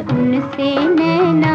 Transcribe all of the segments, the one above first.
उनसे नैना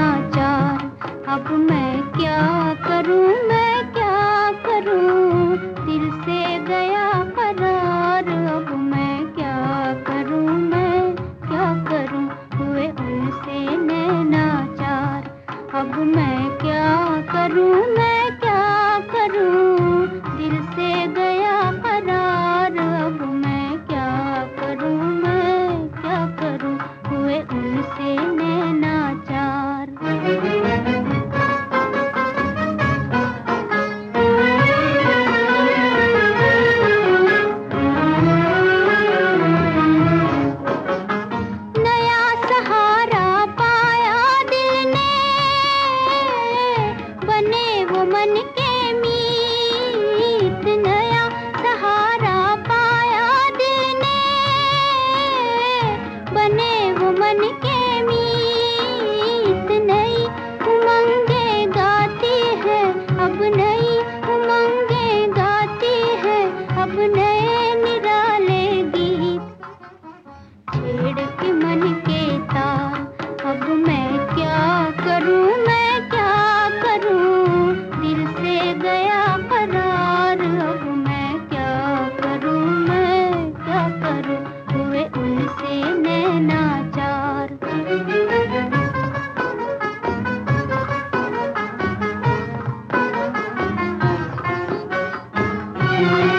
मन के मीत नई उमंगे गाती है अब नहीं। Thank you.